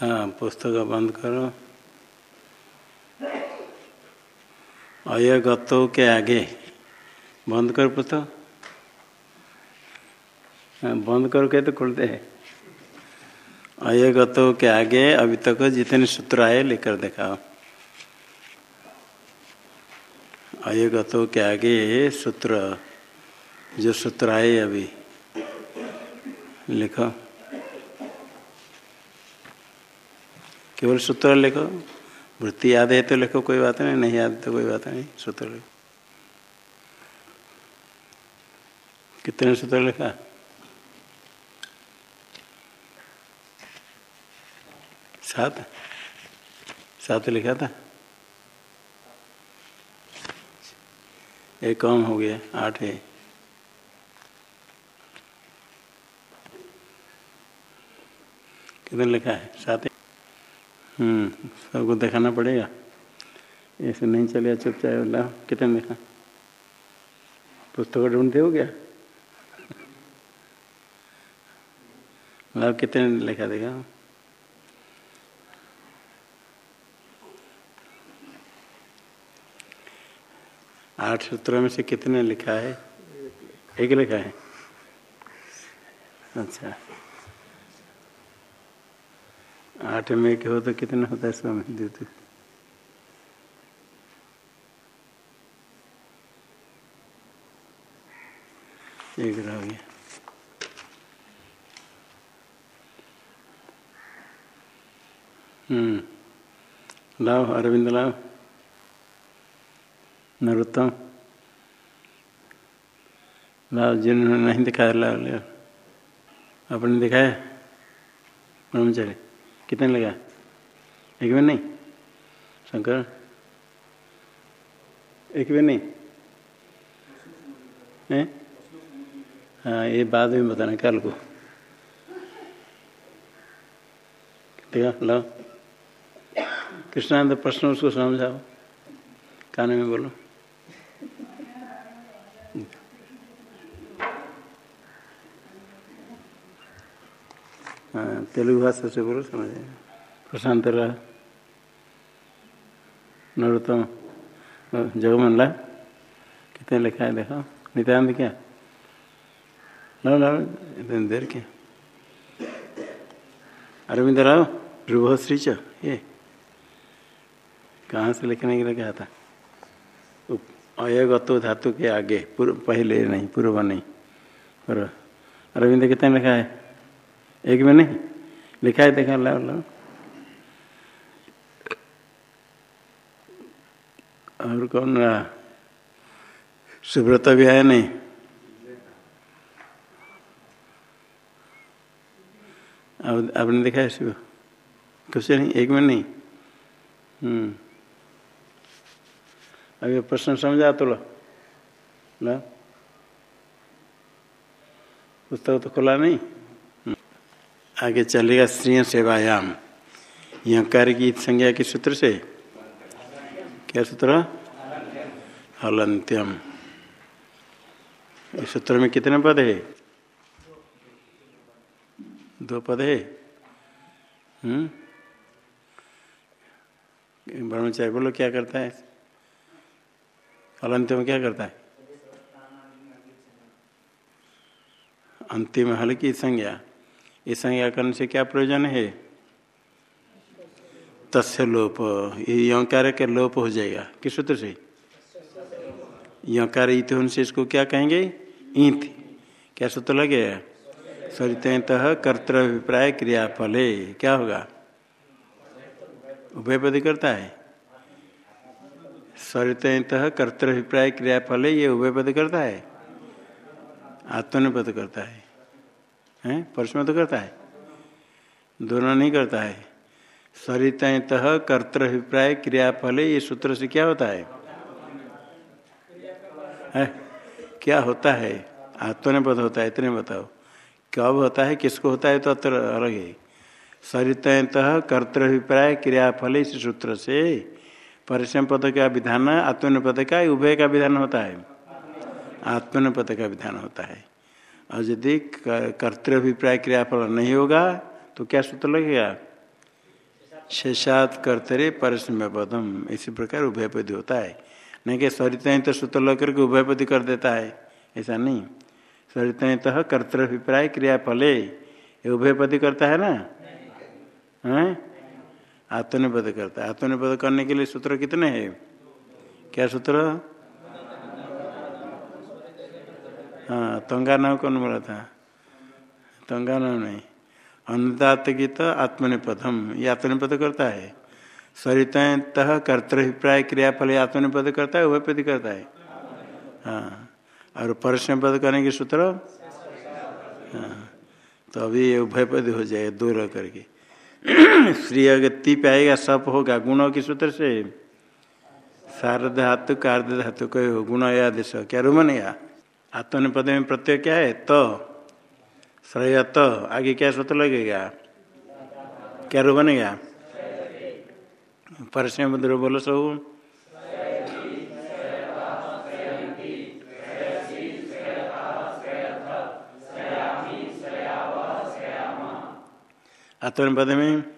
हाँ पुस्तक बंद करो। अयगतो के आगे। बंद कर पुस्तक। हाँ, बंद करके तो खुलते हैं। अयगतो के आगे अभी तक जितने सूत्र आए लेकर दिखाओ। अयगतो के आगे सूत्र जो सूत्र आए अभी लिखो। केवल सूत्र लिखो, वृत्ति याद है तो लिखो, कोई बात नहीं नहीं याद तो कोई बात नहीं, सूत्र लिखो। कितने सूत्र लिखा? सात? सात लिखा था? एक कम हो गया, आठ है। कितने लिखा है? सात सबको दिखाना पड़ेगा। ऐसे नहीं चलेगा चुपचाप ला कितने देखा? पुस्तक ढूंढते हो क्या? लाभ कितने लिखा देगा आठ सूत्रों में से कितने लिखा है? एक लिखा है। अच्छा। आठ में एक हो तो कितना होता है समय द्वितीय एक रह गया। हम्म। लाओ, अरविंद लाओ। नरोत्तम लाओ, जिन्होंने नहीं दिखाया, लाओ ले आपने दिखाया? ब्रह्मचारी। कितने लगा? एक में नहीं। शंकर? एक में नहीं। है? हाँ ये बाद में बताना कल को। देखा लो कृष्णानंद प्रश्न उसको समझाओ। कान में बोलो हाँ तेलुगु भाषा से बोलो, समझ प्रशांत रहा नरोत्तम जगमन ला कितने लिखा है, देखो। नित्यानंद क्या? लो लो इतनी देर क्या? अरविंद राव ध्रुवश्री च ये। कहाँ से लिखने के लिए कहा था? अयगतो धातु के आगे, पूर्व, पहले नहीं, पूर्व नहीं। पर अरविंद कितने लिखा है? एक में नहीं? लिखा है देखा ला और कौन रहा? सुब्रत भी आया नहीं? अब, आपने देखा है शिव कुछ नहीं, एक में नहीं। हम्म। अभी प्रश्न समझा तो लो। लो। पुस्तक तो खुला नहीं? आगे चलेगा स्त्रीय सेवायाम यह कार्य की संज्ञा के सूत्र से? क्या सूत्र? हलंत्यम इस सूत्र में कितने पद है? दो पद है? हम्म? ब्रह्मचारी बोलो, क्या करता है? हलंत्यम क्या करता है? अंतिम हल की संज्ञा। इस संज्ञा करने से क्या प्रयोजन है? तस्य लोप। ये यकार के लोप हो जाएगा। किस सूत्र से? यकार इत से इसको क्या कहेंगे? ईंत। क्या सूत्र लगेगा सरित कर्तव्यभिप्राय क्रियाफले। क्या होगा? उभयपदी करता है। सरित कर्तव्यभिप्राय क्रियाफले, ये उभयपद करता है। आत्मनिपद करता है। हैं? परसम तो करता है। दोनों नहीं करता है। सरित कर्तव्यभिप्राय क्रियाफल, ये सूत्र से क्या होता है? है? क्या होता है? आत्मनिपद होता है, इतने बताओ। कब होता है? किसको होता है? तो अतर, अलग है। सरित कर्तव्यभिप्राय क्रियाफल, इस सूत्र से। परिश्रम पद का विधान आत्मनिपद का, उभय का विधान होता है। आत्मनिपद का विधान होता है। और यदि कर्तव्यभिप्राय क्रियाफल नहीं होगा तो क्या सूत्र लगेगा? शेषात कर्तरे परस्म पदम इसी प्रकार उभयपदी होता है। नहीं कि सरित तो सूत्र लग करके उभयपदी कर देता है। ऐसा नहीं। सरित कर्तव्यभिप्राय क्रिया फले ये उभयपदी करता है ना? है? आत्मनिपद करता है। आत्मनिपद करने के लिए सूत्र कितने हैं? क्या सूत्र? हाँ तंगा नाम कौन बोला था? तंगा नाम नहीं। अनुदात गीत आत्मनिपदम, ये आत्मनिपद करता है। सरित कर्तभिप्राय क्रियाफल आत्मनिपद करता है, उभयपद करता है। हाँ और परस्म पद करने के सूत्र? हाँ तो अभी ये उभयपद हो जाएगा दो रह करके। श्री अगर तीप आएगा सप होगा, गुणों के सूत्र से। शारद धातु कार्द धातु कहे हो, गुण या दिश क्या रू बनेगा आत्मनिपद में प्रत्यय क्या है? तो। श्रेय तो। आगे क्या सूत्र लगेगा? क्या रू बनेगा? परस्म बोलो सब। आत्मनिपद में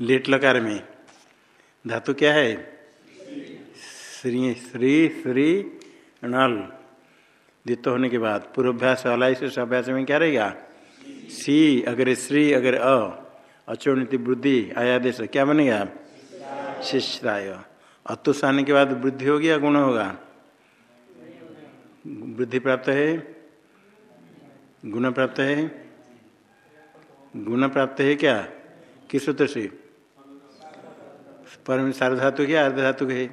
लेट लकार में। धातु क्या है? श्री श्री श्री, नल। द्वित होने के बाद पूर्वाभ्यास अलाई से स्वाभ्यास में क्या रहेगा? सी, अगर श्री, अगर अ अचोनित वृद्धि आयादेश, क्या बनेगा? शिष्राय अतुष आने के बाद वृद्धि होगी या गुण होगा? वृद्धि प्राप्त है? गुण प्राप्त है? गुण प्राप्त है क्या? किस सूत्र से? परम सार्धातु क्या अर्धातु है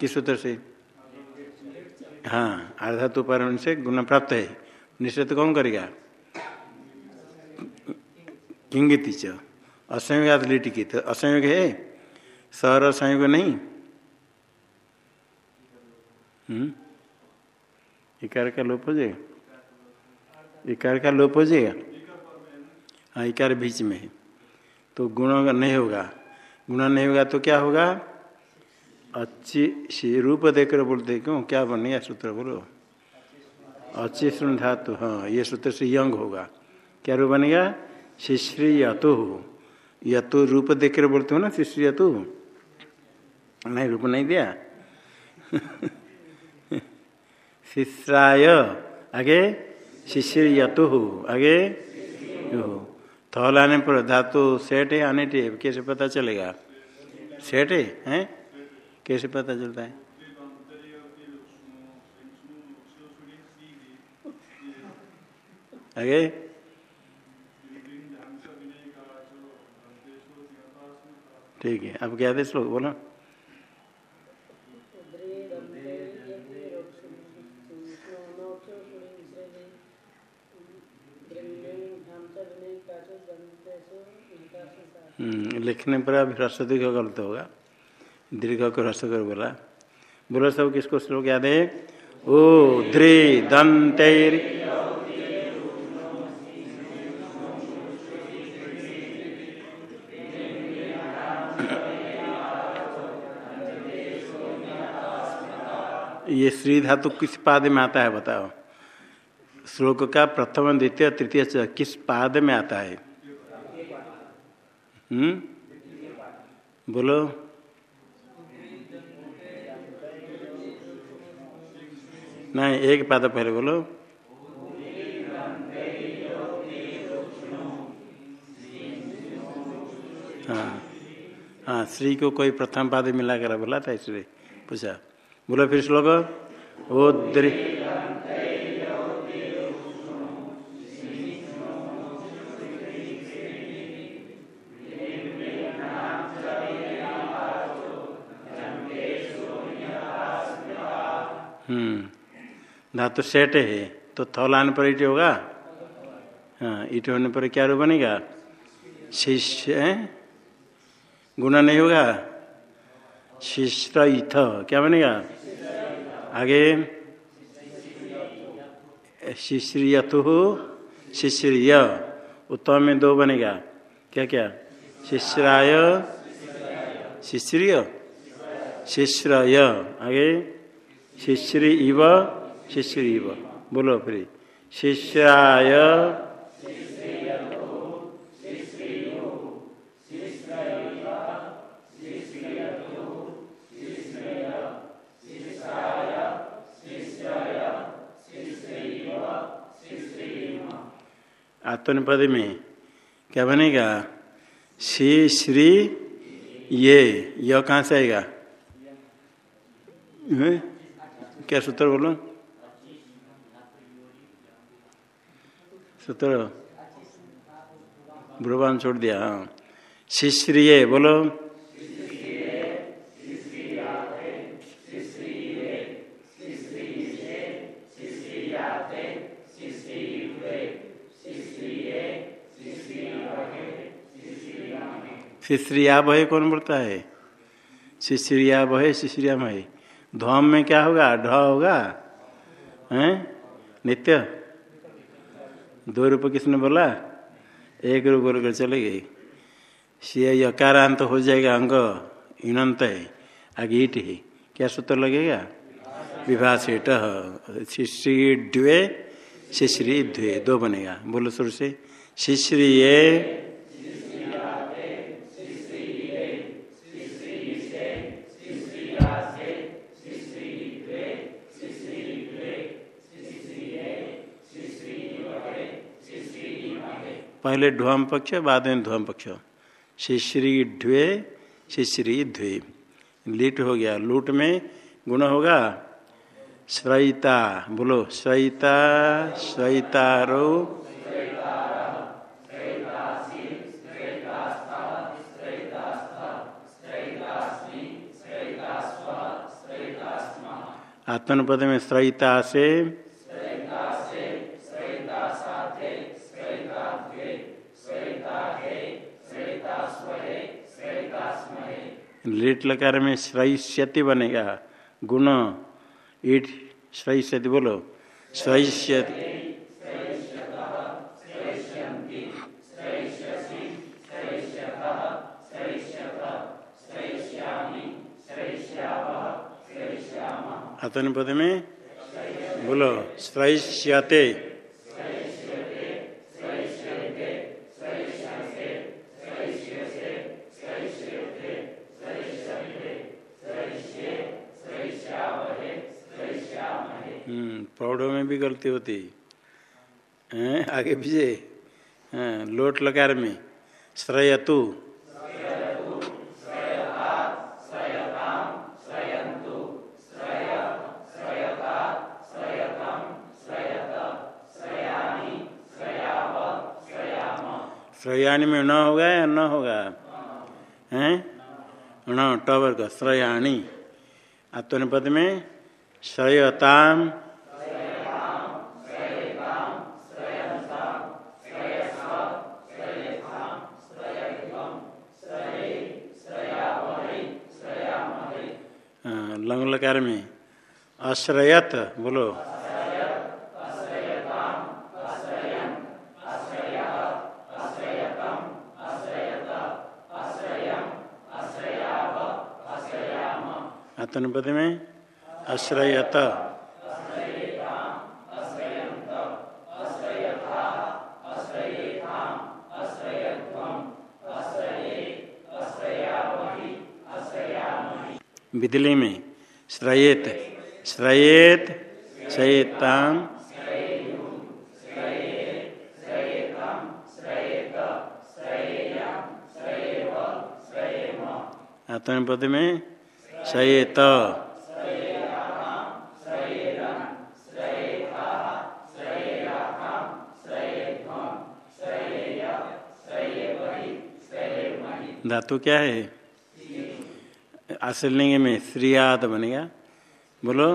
किस सूत्र से? हाँ अर्धातु परम से गुण प्राप्त है। निश्चित कौन करेगा? किंगित असंयोग लिटिकित। असंयोग है? सर संयोग नहीं। हम्म? इकार का लोप हो जाएगा इकार का लोप हो जाएगा हाँ इकार बीच में है। तो गुण नहीं होगा। गुण नहीं होगा तो क्या होगा? अच्छी रूप देकर बोलते क्यों? क्या बनेगा सूत्र बोलो? अच्छी सुन धातु हाँ ये सूत्र से यंग होगा। क्या रूप बनेगा शिश्री यतु। यतु रूप देकर बोलते हो ना, शिश्री यतु? नहीं, रूप नहीं दिया। शिष्राय आगे? शिष्य यतु। आगे? थल आने पर धातु सेट है, आने है कैसे पता चलेगा? सेठ है, हैं? कैसे पता चलता है? आगे? ठीक है, अब क्या दे श्लोक बोलो। लिखने पर अभी ह्रस्व दीर्घ गलत होगा। दीर्घ को ह्रस्व कर बोला। बोलो सब किसको श्लोक याद है? ओ ध्रे दंत ये श्री धातु किस पाद में आता है बताओ? श्लोक का प्रथम, द्वितीय, तृतीय किस पाद में आता है? हम्म? बोलो। नहीं, एक पाद पहले बोलो। हाँ हाँ श्री को कोई प्रथम पाद मिला कर बोला था इसलिए पूछा। बोलो फिर श्लोक। ओ धातु सेट है तो थल आने पर ईट होगा? हाँ ईट होने पर क्या रूप बनेगा? शिष्य गुना नहीं होगा? शिष्य इथ क्या बनेगा? आगे शिश्रियतु शिश्रिय उत्तम में दो बनेगा। क्या क्या शिश्राय शिश्रिय शिश्रय आगे शिश्री इव शिश्री इव। बोलो फिर। शिष्याय आत्मनिपद में क्या बनेगा? श्री श्री ये। यह कहाँ से आएगा? क्या सूत्र बोलो? सूत्र? ब्रुवान छोड़ दिया हाँ। शिश्रिय बोलो। शिश्रिया भय कौन बोलता है? शिश्रिया भय शिश्रिया भय ध्वम में क्या होगा? ढ होगा। हैं? नित्य। दो रूप किसने बोला? एक रूप बोल कर चले गए से यकारांत हो जाएगा अंग, इनंत है, आगे ईट है। क्या सूत्र लगेगा? सेठ शिश्री द्वे शिश्री द्वे दो बनेगा। बोलो सुर से। शिश्री ये पहले ध्वम पक्ष बाद में ध्वम पक्ष शिश्री ढ्वे शिश्री ध्वे। लीट हो गया। लूट में गुण होगा? श्रयिता बोलो श्रयिता श्रयितारो आत्मपद में श्रयिता से लेट लकार में श्रैष्यति बनेगा। गुण, ईट श्रैष्यति बोलो। श्रैष्यति अतन पद में बोलो श्रैष्यते भी गलती होती। है? आगे पीछे। लोट लकार में। श्रयतु। श्रयाणी में न होगा या न होगा? हैं? न, टवर का श्रयाणी आत्मनिपद में श्रयताम अश्रयत बोलो आत्मपद में अश्रयत बिदली में श्रयेत श्रयेत शयताम आत्मपद में शयेत धातु क्या है? आश्रलिंग में श्रियाद बनेगा। बोलो।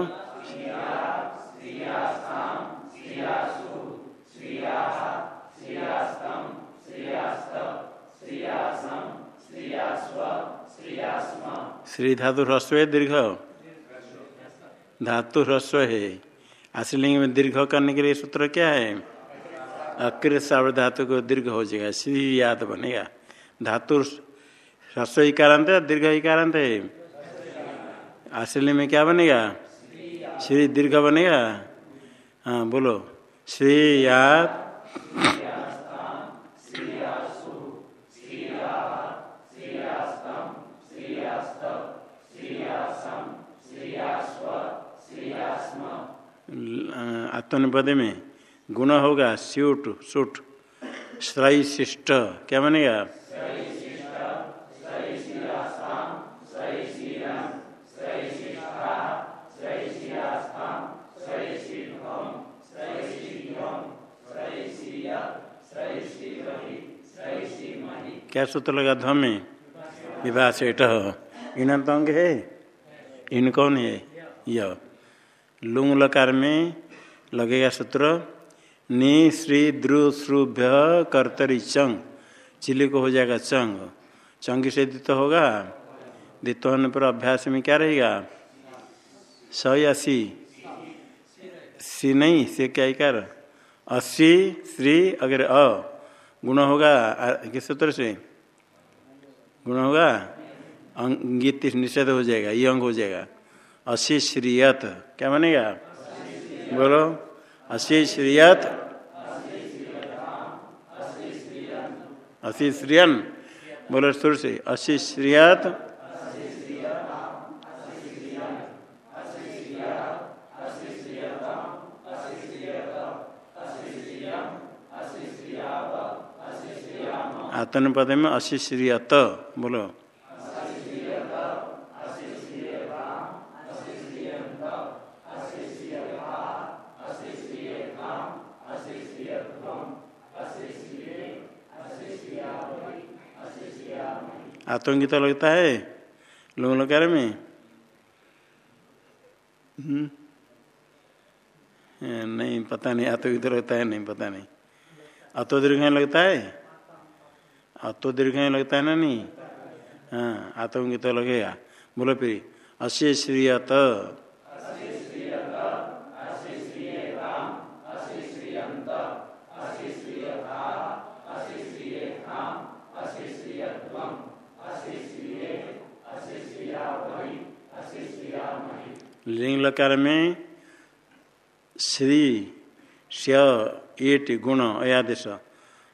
श्री धातु ह्रस्व है दीर्घ। धातु ह्रस्व है आश्रलिंग में दीर्घ करने के लिए सूत्र क्या है? अकृत सावर धातु को दीर्घ हो जाएगा श्री याद बनेगा। धातु ह्रस्व है दीर्घ इकारांत है आश्रली में क्या बनेगा? श्री दीर्घ बनेगा? हाँ बोलो। श्रेयात आत्मनिपद में गुण होगा, स्यूट, सुट। श्रय शिष्ट क्या बनेगा? क्या सूत्र लगा ध्व में विवाह सेठ इन अंग है? इन कौन है? यह लुंग लकार में लगेगा सूत्र, नि श्री द्रुश्रुभ्य कर्तरी चंग। चिली को हो जाएगा चंग। चंग से द्वित होगा। द्वित होने पर अभ्यास में क्या रहेगा? स या सी सी नहीं, से क्या कर अस्सी श्री, अगर अ। गुण होगा किस सूत्र से गुण होगा अंगित निषेध हो जाएगा ये अंग हो जाएगा अशी श्रीयत क्या मानेगा बोलो अशी श्रीयत अशी श्रियन बोलो सुर से अशी श्रीयत आतन पद में अशी श्रीयत बोलो। आतंकित तो लगता है? लोग लकार में। हम्म। नहीं, पता नहीं, आतंकित तो लगता है, नहीं, पता नहीं। अतो दीर्घ लगता है? अतो दीर्घ लगता है ना नहीं? हाँ आतंकित तो लगेगा बोलो फिर। अश्य श्रीयत। लिंग लकार में श्री श्यट गुण, अयादेश।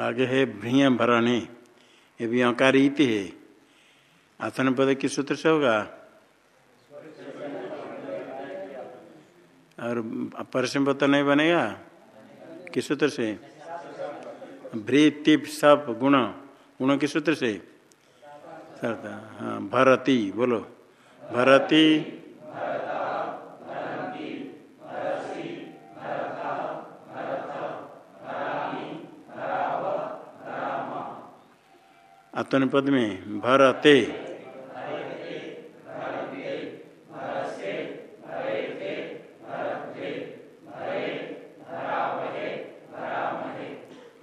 आगे है भ्रिय भरणे। ये भी अकारित है। आसन पद किस सूत्र से होगा। और परसम पद नहीं बनेगा। किस सूत्र से? भ्री सप गुण। गुण किस सूत्र से? हाँ भरती, बोलो। भरती आत्मनिपद में भरते।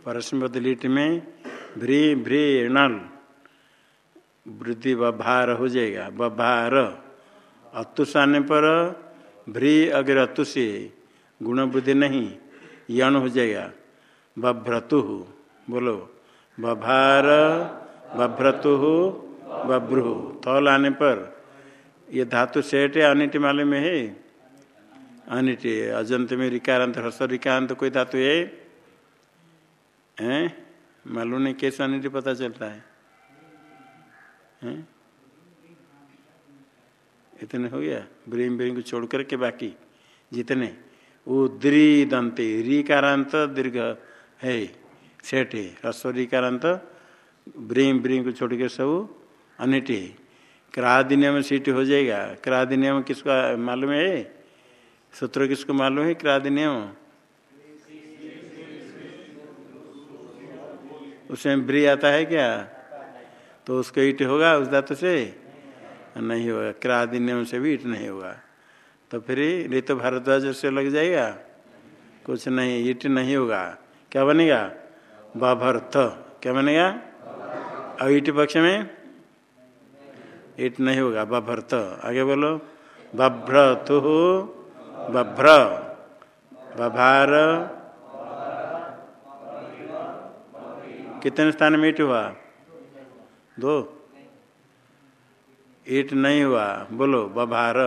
परस्मद लिट में भ्री भ्री नल। वृद्धि बभार हो जाएगा, बभार। अतुष आने पर भ्री अगर अतु से गुण वृद्धि नहीं, यण हो जाएगा, बभ्रतु। बोलो, बभार बभ्रतु बभ्रु थल आने पर, ये धातु सेठ है अनिट माले में है? अनिट, अजंत में रिकारांत ह्रस्व रिकारांत कोई धातु है? हैं? मालूम नहीं कैसे अनिट पता चलता है। हैं? इतने हो गया? ब्रीम ब्रीम को छोड़ करके बाकी जितने। उद्री दंते रिकारांत दीर्घ है। सेठ है ह्रस्व रिकारांत ब्रीम ब्रीम को छोड़ के सब अनिट है। क्रादिनियम सीट हो जाएगा। क्रादिनियम किसको मालूम है? सूत्र किसको मालूम है? क्रादिनियम। उसमें ब्री आता है क्या? तो उसको ईट होगा उस धातु से? नहीं होगा। क्रादिन्यम से भी ईट नहीं होगा। तो फिर ऋतु भारद्वाज से लग जाएगा। कुछ नहीं, ईट नहीं होगा। क्या बनेगा? बाभर्थ क्या बनेगा? ईट पक्ष में? ईट नहीं होगा, बभ्रत। आगे बोलो। बभ्रतु बभ्र। बभार। कितने स्थान में ईट हुआ? दो। ईट नहीं हुआ। बोलो, बभार।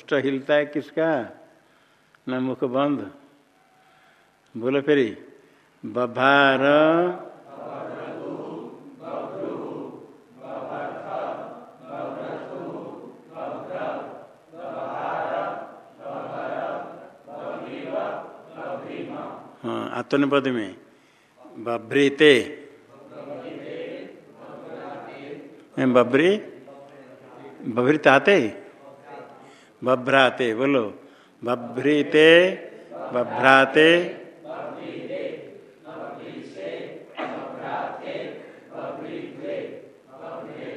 उष्ट हिलता है किसका? न मुख बंद बोलो फिर। बभार। हाँ आत्मनिपद में। बभ्रीते। बभ्री बभ्रीत आते बभ्राते, बोलो। बभ्रीते, बभ्राते।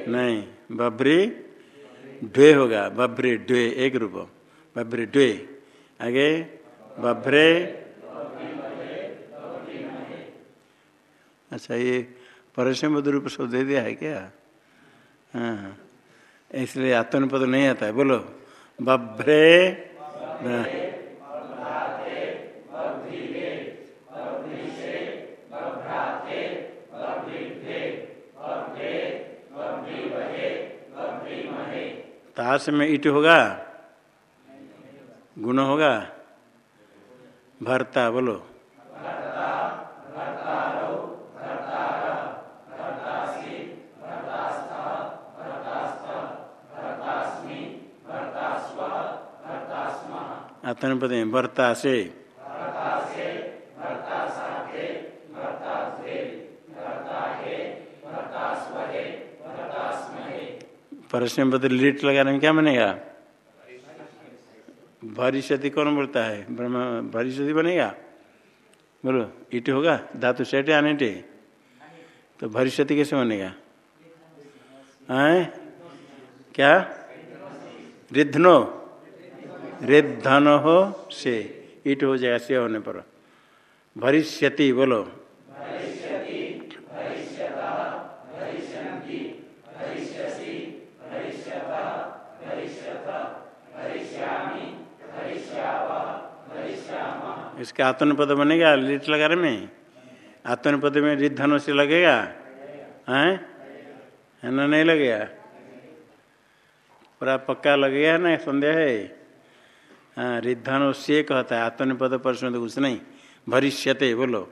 नहीं, बभ्री ड्वे होगा। बभ्री ड्वे एक रूप। बभ्री ड्वे आगे, बभ्रे। अच्छा ये परसम रूप शब्द दे दिया है क्या? हाँ। इसलिए आत्मनिपद नहीं आता है, बोलो। बभ्रे ताश में ईट होगा? गुण होगा? भरता बोलो। आत्मनिपद में भरता से। परस्म बदल लीट लगाने में क्या बनेगा? भरिष्यति कौन बोलता है? ब्रह्म, भरिष्यति बनेगा? बोलो, ईट होगा? धातु सेठ आने टे तो भविष्यति कैसे बनेगा? आए क्या? रिद्धनो। रिद्धन हो से। ईट हो जाएगा से होने पर। भविष्यति बोलो। इसके आत्मनिपद बनेगा, लिट लगा में? आत्मनिपद में रिद्धन से लगेगा? हैं ना, नहीं लगेगा? पूरा पक्का लगेगा ना, संदेह हाँ? रिद्धन से कहता है, आत्मनिपद पर तो कुछ नहीं। भविष्यते बोलो।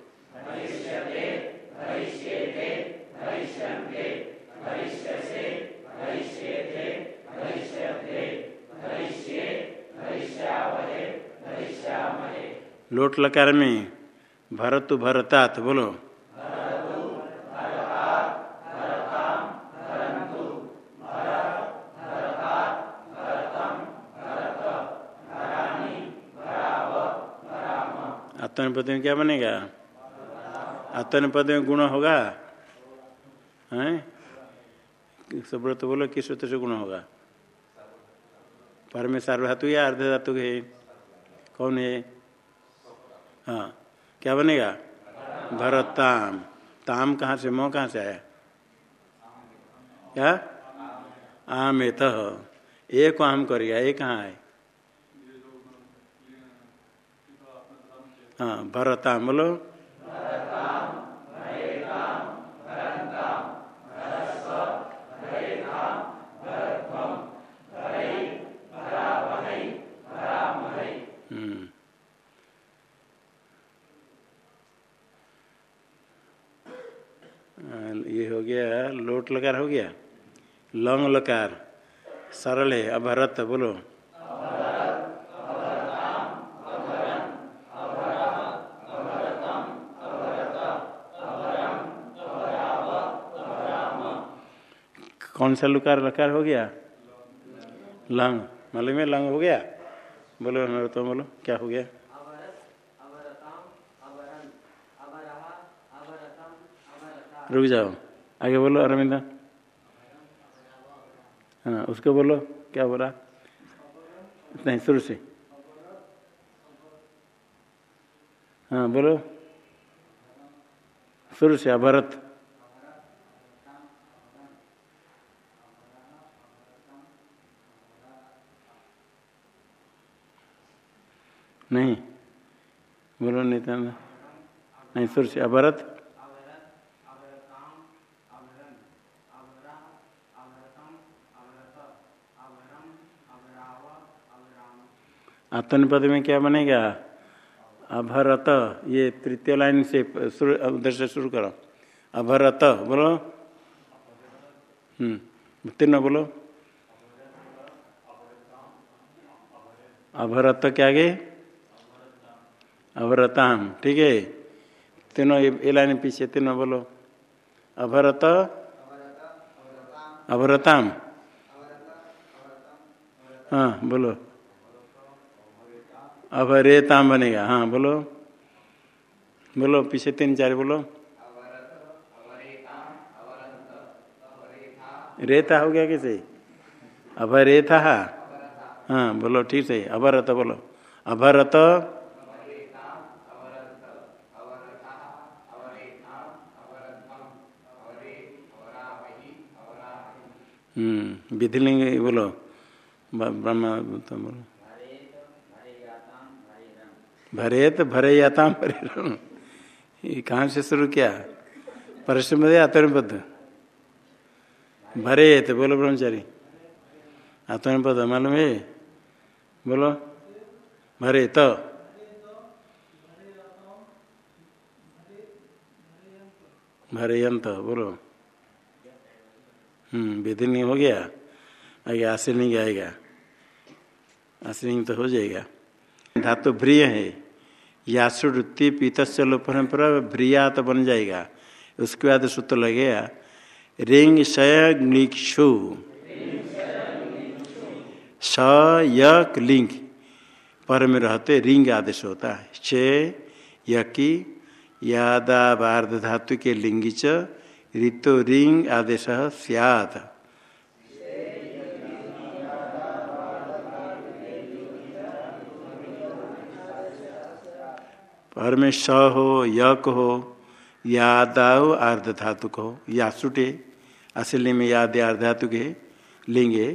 लोट लकार में, भरतु भरतात, बोलो। आत्मनिपद में क्या बनेगा? आत्मनिपद में गुण होगा? हैं? सब तो बोलो, किस सूत्र से गुण होगा? पर में सार्वधातु या अर्ध धातु है कौन है? हाँ क्या बनेगा? भरताम ताम। कहाँ से? मोह कहाँ से आया? क्या? आम एत। एक आम करेगा ये कहाँ है हाँ भरताम बोलो। ये हो गया लोट लकार हो गया। लंग लकार सरल है, अभरत, बोलो। कौन सा लुकार लकार हो गया? लंग। मालूम है लंग हो गया? बोलो तो बोलो, क्या हो गया? रुक जाओ। आगे बोलो, अरविंद। हाँ उसको बोलो, क्या बोला नहीं, शुरू से। हाँ बोलो। शुरू से, अभरत। नहीं। बोलो नहीं नहीं, सुर से अभरत आतन पद में क्या बनेगा? अभरत। ये तृतीय लाइन से उधर से शुरू करो। अभरत, बोलो। हम्म तीनों बोलो। अभरत क्या आगे? अभरताम ठीक है? तीनों ये लाइन पीछे, तीनों बोलो। अभरत अभरताम हाँ बोलो। अब रेताम बनेगा हाँ बोलो। बोलो, पीछे तीन, चार बोलो। रेता हो गया कैसे? अब रेता हाँ बोलो, ठीक है अभरत बोलो। अभरत हम्म विधिलिंग बोलो। ब्रह्म तो बोलो। भरेत भरे याता भरे ये कहाँ से शुरू किया? परिश्रम आत्मनिबद्ध भरेत बोलो ब्रह्मचारी। आत्मनिबद्ध मालूम है? बोलो। भरे तो। भरेयंत बोलो। हम्म विधिलिंग हो गया? आगे आशीलिंग आएगा आशीलिंग तो हो जाएगा। धातु भ्रिय है। यासुवृत्ति पीतस्य लोपन पर भ्रियात बन जाएगा। उसके बाद सूत्र लगेगा। रिंग शयक्षु स यक लिंग। पर में रहते रिंग आदेश होता है। चे यकी यादाबार्ध धातु के लिंगी ऋतो रिंग आदेश सियात पर में स हो यक हो यादाव आर्ध धातुक हो यासुटे असली में याद आर्ध धातु के लेंगे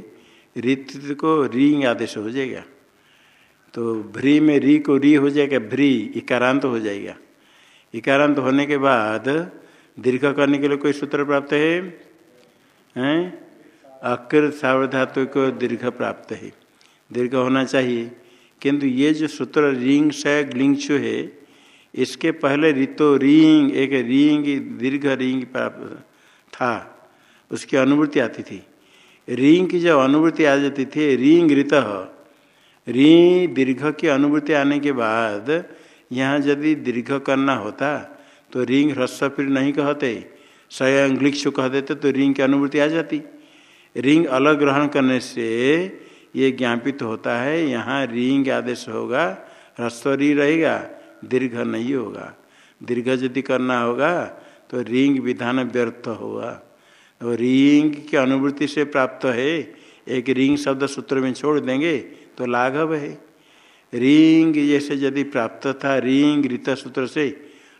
ऋतु को रिंग आदेश हो जाएगा तो भ्री में री को री हो जाएगा भ्री इकारांत हो जाएगा इकारांत होने के बाद दीर्घ करने के लिए कोई सूत्र प्राप्त है? हैं? अकृत सावधातु को दीर्घ प्राप्त है। दीर्घ होना चाहिए। किंतु ये जो सूत्र रिंग स ग्लिंगशु है, इसके पहले ऋतो, रिंग, एक रिंग, दीर्घ रिंग प्राप्त था। उसकी अनुभूति आती थी। रिंग की जब अनुभूति आ जाती थी, रिंग ऋत। री दीर्घ की अनुभूति आने के बाद यहाँ यदि दीर्घ करना होता तो रिंग ह्रस्व फिर नहीं कहते स्वयं ग्लिक्षु कह देते तो रिंग की अनुभूति आ जाती रिंग अलग ग्रहण करने से ये ज्ञापित होता है यहाँ रिंग आदेश होगा ह्रस्व री रहेगा दीर्घ नहीं होगा दीर्घ यदि करना होगा तो रिंग विधान व्यर्थ होगा तो रिंग की अनुभूति से प्राप्त है एक रिंग शब्द सूत्र में छोड़ देंगे तो लाघव है रिंग जैसे यदि प्राप्त था रिंग ऋत सूत्र से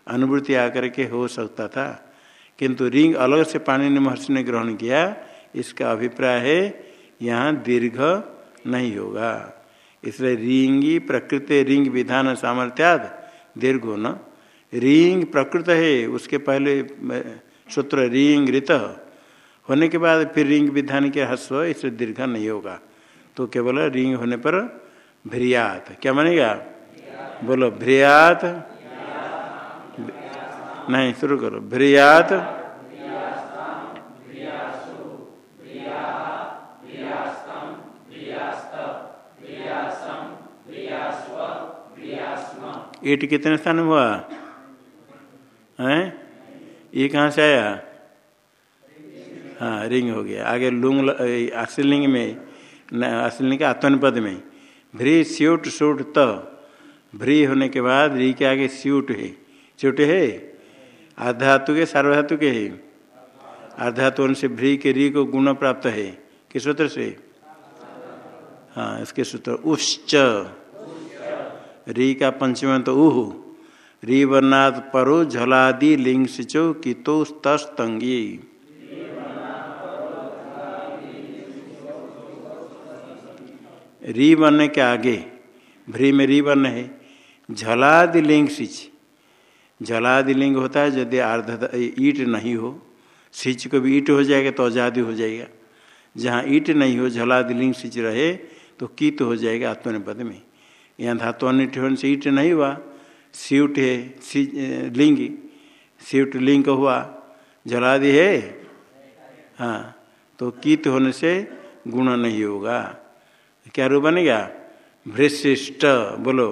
अनुभूति आकर के हो सकता था। किंतु रिंग अलग से पाणी ने महर्षि ने ग्रहण किया, इसका अभिप्राय है, यहाँ दीर्घ नहीं होगा। इसलिए रिंगी प्रकृति, रिंग विधान सामर्थ्याद दीर्घ न रिंग प्रकृत है, उसके पहले सूत्र रिंग ऋत। होने के बाद फिर रिंग विधान के हस्व इसलिए दीर्घ नहीं होगा। तो केवल रिंग होने पर भ्रियात। क्या मानेगा? बोलो, भ्रियात। नहीं, शुरू करो। भ्रियात ईट कितने स्थान हुआ? है? ये कहाँ से आया? हाँ रिंग हो गया। आगे लुंग आशीलिंग में असली का आत्मनिपद में। भ्री स्यूट सूट त। भ्री होने के बाद, री के आगे स्यूट है। स्यूट है? आधातु के सार्वधातु के है। आधातु से भ्री के री को गुण प्राप्त है। किस सूत्र से? हाँ इसके सूत्र उश्च। री का पंचम तो उह। री वर्णात परो झलादि लिंग सिचो कितो तंगी री वर्ण के आगे, भ्री में री वर्ण है। झलादि लिंग सिच झलादि लिंग होता है, यदि आर्ध ईट नहीं हो, सिच को भी ईट हो जाएगा तो आज़ादी हो जाएगा। जहाँ ईट नहीं हो झलादि लिंग सिच रहे तो कीत हो जाएगा आत्मनिपद में। यहाँ धातु अनिट से ईट नहीं हुआ स्यूट है सी लिंग। स्यूट लिंग हुआ जलादि है? हाँ तो कीत होने से गुण नहीं होगा। क्या रूप बनेगा? भृशिष्ट बोलो।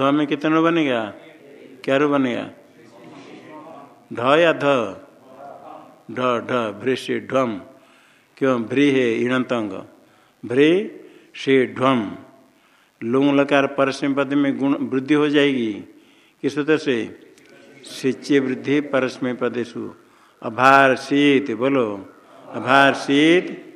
ध में कितने बनेगा क्या रूप बनेगा ढ या ध? ढ ढ भृषि ढम क्यों? भ्री है इणतंग। भ्री श्री ढम लुंग लकार परस्म पद में गुण वृद्धि हो जाएगी। किस सूत्र से? सिच्चे वृद्धि परस्मय पदेशु अभार शीत बोलो। अभार शीत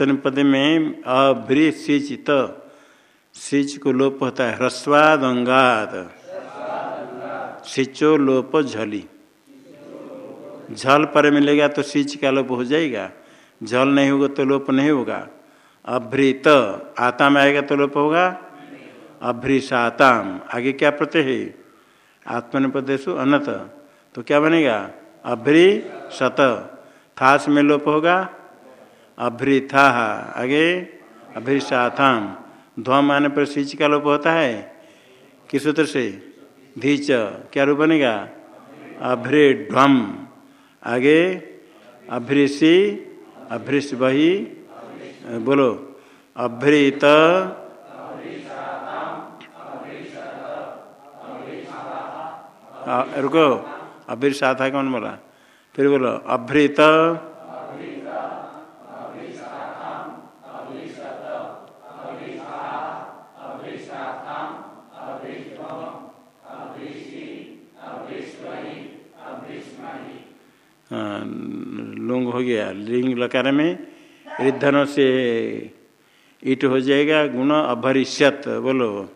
आत्मपद में अभ्री सिच त सिच को लोप होता है। ह्रस्वाद अंगात सिचो लोप झली। झल पर मिलेगा तो सिच का लोप हो जाएगा। झल नहीं होगा तो लोप नहीं होगा। अभ्रीत। आता में आएगा तो लोप होगा। अभ्रीसाताम आगे क्या प्रत्यय है? आत्मनिपदेशु अनत। तो क्या बनेगा? अभ्री सत थास में लोप होगा। अभ्रीथा आगे अभ्रीसाथाम ध्वम आने पर सिच का लोप होता है? किस सूत्र से? धीच। क्या रूप बनेगा? अभ्रेढ्वम आगे अभ्रिषि अभ्रिष बही बोलो अभ्रित रुको। अभ्री साथा कौन बोला? फिर बोलो अभ्रीत लुंग हो गया। लिंग लकार में ऋधन से ईट हो जाएगा, गुण अभरिष्यत, बोलो।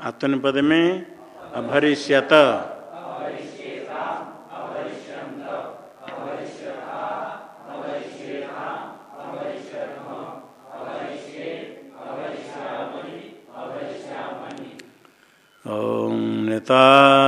आत्मनिपद में अभरिष्यत। ता